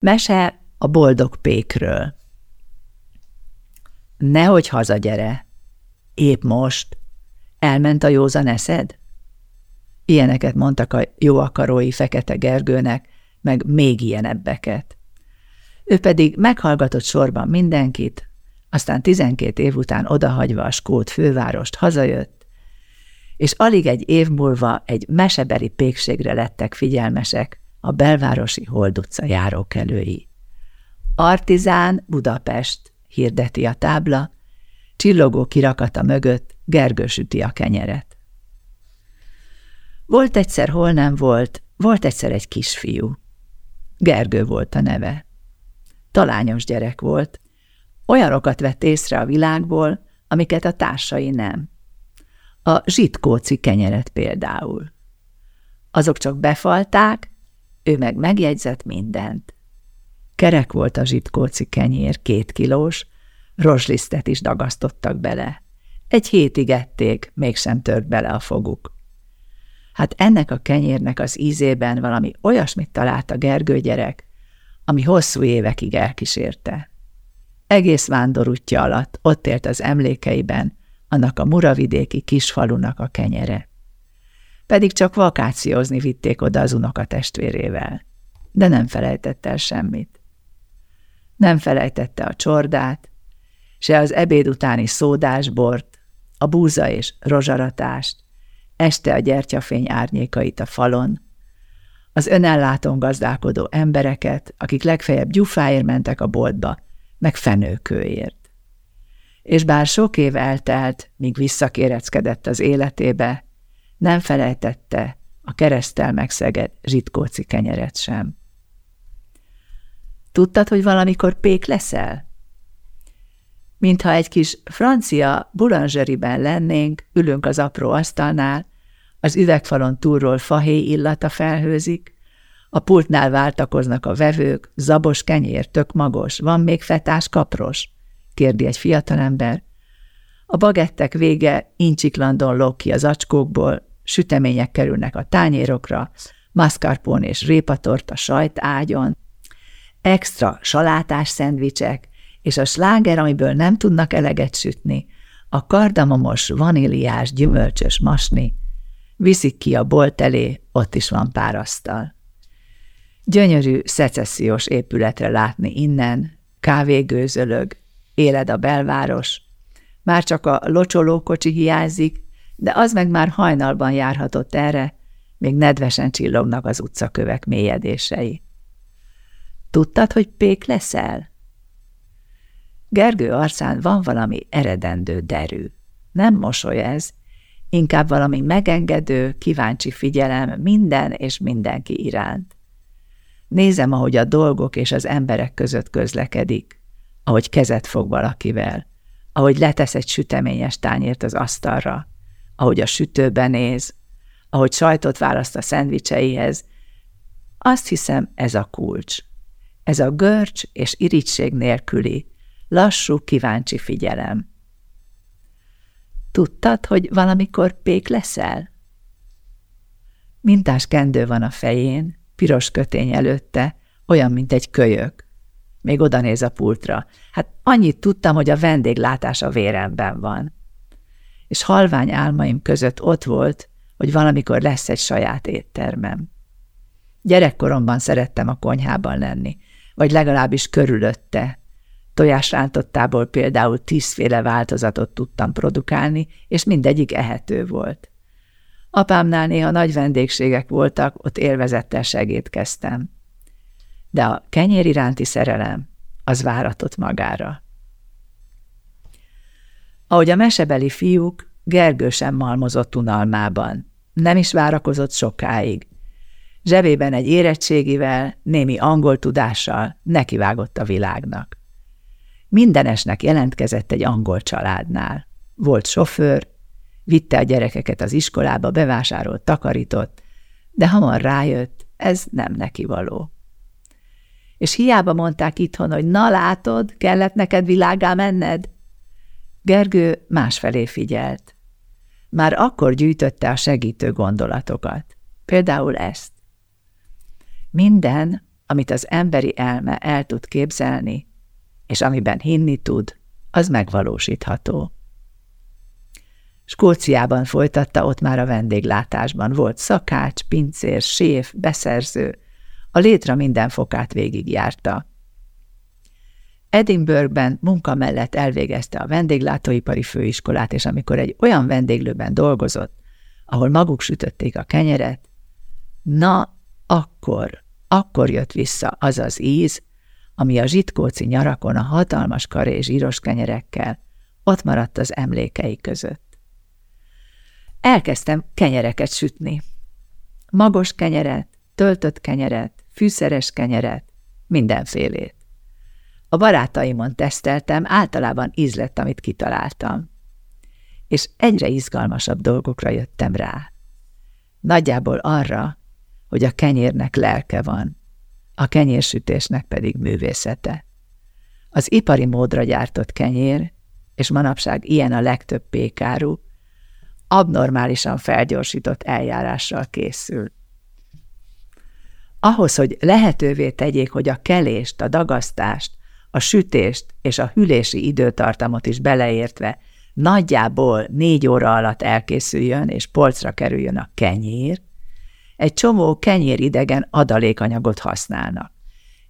Mese a boldog pékről. Nehogy hazagyere. Épp most. Elment a józan eszed? Ilyeneket mondtak a jó akarói Fekete Gergőnek, meg még ilyenebbeket. Ő pedig meghallgatott sorban mindenkit, aztán tizenkét év után odahagyva a skót fővárost hazajött, és alig egy év múlva egy mesebeli pékségre lettek figyelmesek a belvárosi Hold utca járókelői. Artizán Budapest, hirdeti a tábla, csillogó kirakata mögött Gergő süti a kenyeret. Volt egyszer, hol nem volt, volt egyszer egy kisfiú. Gergő volt a neve. Talányos gyerek volt. Olyanokat vett észre a világból, amiket a társai nem. A zsitkóci kenyeret például. Azok csak befalták, ő meg megjegyzett mindent. Kerek volt a zsitkóci kenyér, két kilós, rozslisztet is dagasztottak bele. Egy hétig ették, mégsem tört bele a foguk. Hát ennek a kenyérnek az ízében valami olyasmit talált a Gergő gyerek, ami hosszú évekig elkísérte. Egész vándorútja alatt ott élt az emlékeiben annak a muravidéki kisfalunak a kenyere. Pedig csak vakációzni vitték oda az unoka testvérével, de nem felejtett el semmit. Nem felejtette a csordát, se az ebéd utáni szódásbort, a búza és rozsaratást, este a gyertyafény árnyékait a falon, az önellátón gazdálkodó embereket, akik legfeljebb gyufáért mentek a boltba, meg fenőkőért. És bár sok év eltelt, míg visszakéreckedett az életébe, nem felejtette a keresztel megszegett zsitkóci kenyeret sem. Tudtad, hogy valamikor pék leszel? Mintha egy kis francia boulangeriben lennénk, ülünk az apró asztalnál, az üvegfalon túlról fahéj illata felhőzik, a pultnál váltakoznak a vevők, zabos kenyér, tök magos, van még fetás kapros? kérdi egy fiatalember. A bagettek vége incsiklandon lóg ki az acskókból, sütemények kerülnek a tányérokra, mascarpone és répatort a sajt ágyon, extra salátás szendvicsek, és a sláger, amiből nem tudnak eleget sütni, a kardamomos, vaníliás, gyümölcsös masni, viszik ki a bolt elé, ott is van pár asztal. Gyönyörű, szecessziós épületre látni innen, kávégőzölög, éled a belváros, már csak a locsolókocsi hiányzik, de az meg már hajnalban járhatott erre, még nedvesen csillognak az utcakövek mélyedései. Tudtad, hogy pék leszel? Gergő arcán van valami eredendő derű. Nem mosoly ez, inkább valami megengedő, kíváncsi figyelem minden és mindenki iránt. Nézem, ahogy a dolgok és az emberek között közlekedik, ahogy kezet fog valakivel, ahogy letesz egy süteményes tányért az asztalra, ahogy a sütőbe néz, ahogy sajtot választ a szendvicseihez. Azt hiszem, ez a kulcs. Ez a görcs és irigység nélküli, lassú, kíváncsi figyelem. Tudtad, hogy valamikor pék leszel? Mintás kendő van a fején, piros kötény előtte, olyan, mint egy kölyök. Még oda néz a pultra. Hát annyit tudtam, hogy a vendéglátás a véremben van. És halvány álmaim között ott volt, hogy valamikor lesz egy saját éttermem. Gyerekkoromban szerettem a konyhában lenni, vagy legalábbis körülötte. Tojásrántottából például tízféle változatot tudtam produkálni, és mindegyik ehető volt. Apámnál néha nagy vendégségek voltak, ott élvezettel segítkeztem. De a kenyér iránti szerelem, az váratott magára. Ahogy a mesebeli fiúk, Gergő sem malmozott unalmában. Nem is várakozott sokáig. Zsebében egy érettségivel, némi angol tudással nekivágott a világnak. Mindenesnek jelentkezett egy angol családnál. Volt sofőr, Vitte a gyerekeket az iskolába, bevásárolt, takarított, de hamar rájött, ez nem neki való. És hiába mondták itthon, hogy na látod, kellett neked világá menned. Gergő másfelé figyelt. Már akkor gyűjtötte a segítő gondolatokat. Például ezt. Minden, amit az emberi elme el tud képzelni, és amiben hinni tud, az megvalósítható. Skóciában folytatta ott már a vendéglátásban. Volt szakács, pincér, séf, beszerző. A létra minden fokát végigjárta. Edinburghben munka mellett elvégezte a vendéglátóipari főiskolát, és amikor egy olyan vendéglőben dolgozott, ahol maguk sütötték a kenyeret, na, akkor, akkor jött vissza az az íz, ami a zsitkóci nyarakon a hatalmas karé és zsíros kenyerekkel ott maradt az emlékei között. Elkezdtem kenyereket sütni. Magos kenyeret, töltött kenyeret, fűszeres kenyeret, mindenfélét. A barátaimon teszteltem, általában ízlett, amit kitaláltam. És egyre izgalmasabb dolgokra jöttem rá. Nagyjából arra, hogy a kenyérnek lelke van, a kenyérsütésnek pedig művészete. Az ipari módra gyártott kenyér, és manapság ilyen a legtöbb pékáru, abnormálisan felgyorsított eljárással készül. Ahhoz, hogy lehetővé tegyék, hogy a kelést, a dagasztást, a sütést és a hülési időtartamot is beleértve nagyjából négy óra alatt elkészüljön és polcra kerüljön a kenyér, egy csomó kenyéridegen adalékanyagot használnak.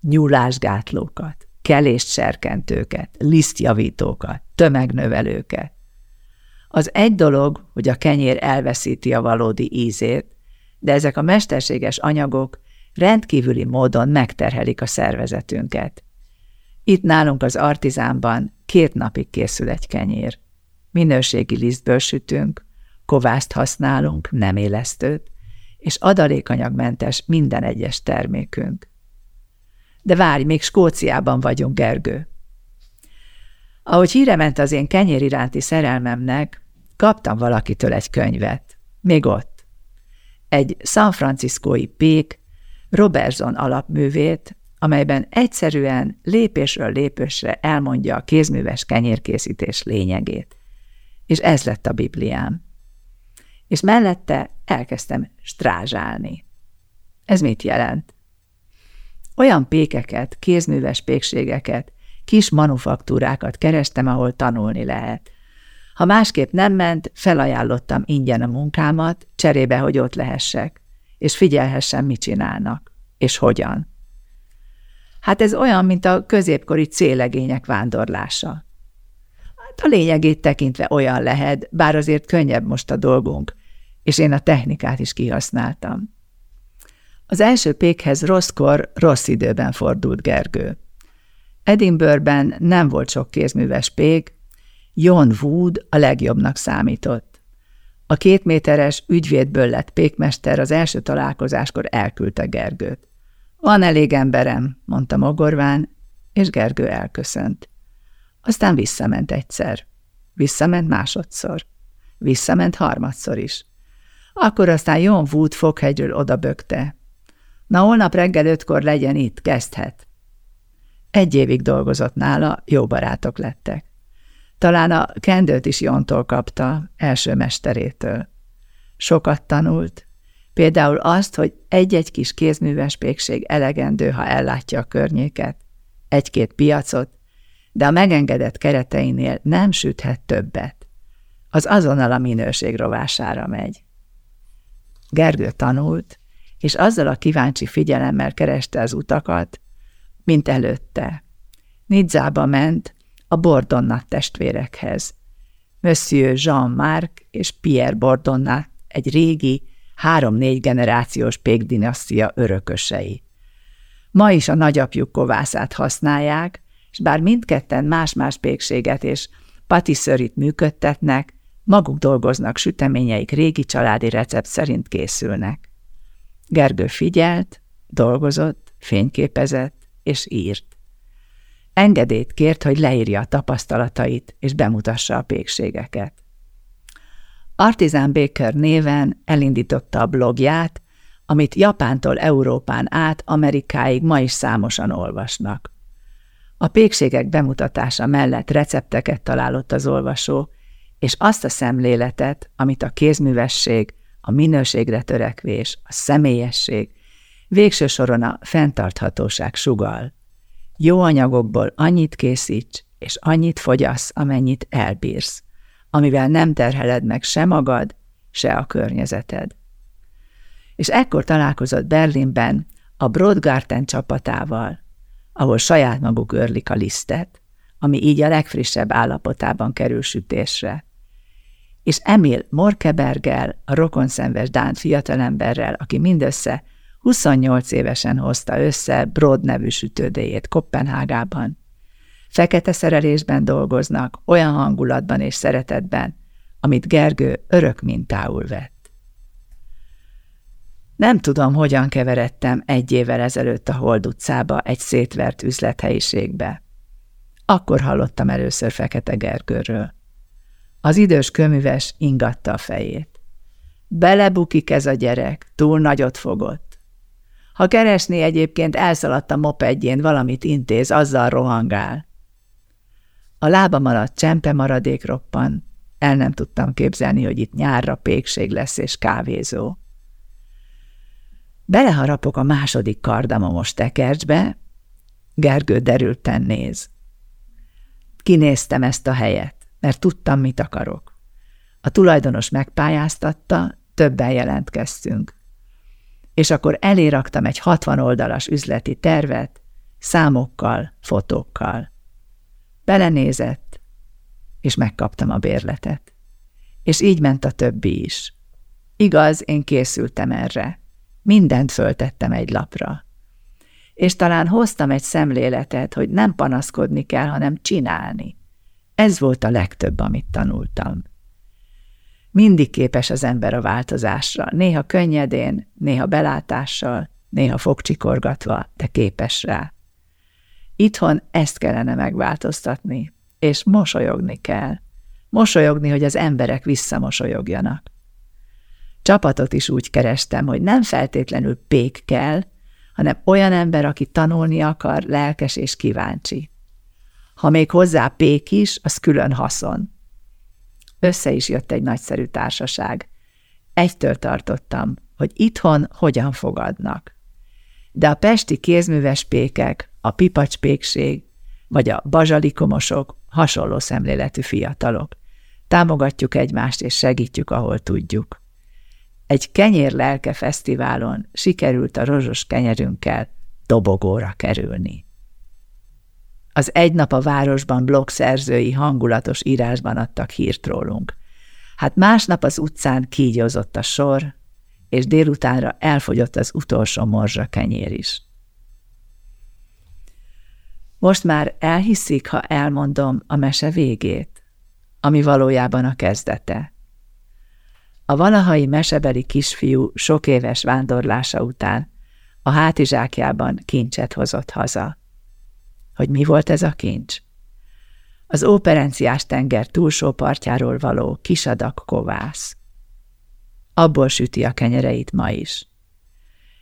Nyúlásgátlókat, kelést serkentőket, lisztjavítókat, tömegnövelőket. Az egy dolog, hogy a kenyér elveszíti a valódi ízét, de ezek a mesterséges anyagok rendkívüli módon megterhelik a szervezetünket. Itt nálunk az artizánban két napig készül egy kenyér. Minőségi lisztből sütünk, kovászt használunk, nem élesztőt, és adalékanyagmentes minden egyes termékünk. De várj, még Skóciában vagyunk, Gergő. Ahogy híre ment az én kenyér iránti szerelmemnek, kaptam valakitől egy könyvet. Még ott. Egy San Franciscói pék, Robertson alapművét, amelyben egyszerűen lépésről lépésre elmondja a kézműves kenyérkészítés lényegét. És ez lett a Bibliám. És mellette elkezdtem strázsálni. Ez mit jelent? Olyan pékeket, kézműves pékségeket, kis manufaktúrákat kerestem, ahol tanulni lehet. Ha másképp nem ment, felajánlottam ingyen a munkámat, cserébe, hogy ott lehessek, és figyelhessem, mit csinálnak, és hogyan. Hát ez olyan, mint a középkori célegények vándorlása. Hát a lényegét tekintve olyan lehet, bár azért könnyebb most a dolgunk, és én a technikát is kihasználtam. Az első pékhez rosszkor, rossz időben fordult Gergő. Edinburghben nem volt sok kézműves pék, John Wood a legjobbnak számított. A két méteres ügyvédből lett pékmester az első találkozáskor elküldte Gergőt. Van elég emberem, mondta mogorván, és Gergő elköszönt. Aztán visszament egyszer. Visszament másodszor. Visszament harmadszor is. Akkor aztán John Wood foghegyről odabökte. Na, holnap reggel ötkor legyen itt, kezdhet. Egy évig dolgozott nála, jó barátok lettek. Talán a kendőt is Jontól kapta, első mesterétől. Sokat tanult, például azt, hogy egy-egy kis kézműves pékség elegendő, ha ellátja a környéket, egy-két piacot, de a megengedett kereteinél nem süthet többet. Az azonnal a minőség rovására megy. Gergő tanult, és azzal a kíváncsi figyelemmel kereste az utakat, mint előtte. Nidzába ment a Bordonna testvérekhez. Monsieur Jean-Marc és Pierre Bordonna egy régi, három-négy generációs pékdinasztia örökösei. Ma is a nagyapjuk kovászát használják, és bár mindketten más-más pékséget és patiszörit működtetnek, maguk dolgoznak, süteményeik régi családi recept szerint készülnek. Gergő figyelt, dolgozott, fényképezett és írt. Engedélyt kért, hogy leírja a tapasztalatait és bemutassa a pékségeket. Artisan Baker néven elindította a blogját, amit Japántól Európán át Amerikáig ma is számosan olvasnak. A pékségek bemutatása mellett recepteket találott az olvasó, és azt a szemléletet, amit a kézművesség, a minőségre törekvés, a személyesség Végső soron a fenntarthatóság sugal. Jó anyagokból annyit készíts, és annyit fogyasz, amennyit elbírsz, amivel nem terheled meg se magad, se a környezeted. És ekkor találkozott Berlinben a Broadgarten csapatával, ahol saját maguk örlik a lisztet, ami így a legfrissebb állapotában kerül sütésre. És Emil Morkebergel, a rokonszenves Dán fiatalemberrel, aki mindössze 28 évesen hozta össze Broad nevű sütődéjét Kopenhágában. Fekete szerelésben dolgoznak, olyan hangulatban és szeretetben, amit Gergő örök mintául vett. Nem tudom, hogyan keveredtem egy évvel ezelőtt a Hold utcába egy szétvert üzlethelyiségbe. Akkor hallottam először Fekete Gergőről. Az idős köműves ingatta a fejét. Belebukik ez a gyerek, túl nagyot fogott. Ha keresné egyébként elszaladt a mopedjén, valamit intéz, azzal rohangál. A lábam alatt csempe maradék roppan, el nem tudtam képzelni, hogy itt nyárra pékség lesz és kávézó. Beleharapok a második kardamomos tekercsbe, Gergő derülten néz. Kinéztem ezt a helyet, mert tudtam, mit akarok. A tulajdonos megpályáztatta, többen jelentkeztünk. És akkor eléraktam egy 60 oldalas üzleti tervet, számokkal, fotókkal. Belenézett, és megkaptam a bérletet. És így ment a többi is. Igaz, én készültem erre. Mindent föltettem egy lapra. És talán hoztam egy szemléletet, hogy nem panaszkodni kell, hanem csinálni. Ez volt a legtöbb, amit tanultam. Mindig képes az ember a változásra, néha könnyedén, néha belátással, néha fogcsikorgatva, de képes rá. Itthon ezt kellene megváltoztatni, és mosolyogni kell. Mosolyogni, hogy az emberek visszamosolyogjanak. Csapatot is úgy kerestem, hogy nem feltétlenül pék kell, hanem olyan ember, aki tanulni akar, lelkes és kíváncsi. Ha még hozzá pék is, az külön haszon. Össze is jött egy nagyszerű társaság. Egytől tartottam, hogy itthon hogyan fogadnak. De a pesti kézműves pékek, a pipacspékség, vagy a bazsalikomosok hasonló szemléletű fiatalok. Támogatjuk egymást és segítjük, ahol tudjuk. Egy kenyér lelke fesztiválon sikerült a rozsos kenyerünkkel dobogóra kerülni. Az egy nap a városban blog szerzői hangulatos írásban adtak hírt rólunk. Hát másnap az utcán kígyozott a sor, és délutánra elfogyott az utolsó morzsa kenyér is. Most már elhiszik, ha elmondom a mese végét, ami valójában a kezdete. A valahai mesebeli kisfiú sok éves vándorlása után a hátizsákjában kincset hozott haza. Hogy mi volt ez a kincs? Az óperenciás tenger túlsó partjáról való kisadak kovász. Abból süti a kenyereit ma is.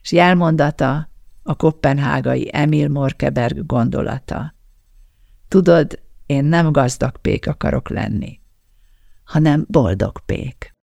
S jelmondata a kopenhágai Emil Morkeberg gondolata. Tudod, én nem gazdag pék akarok lenni, hanem boldog pék.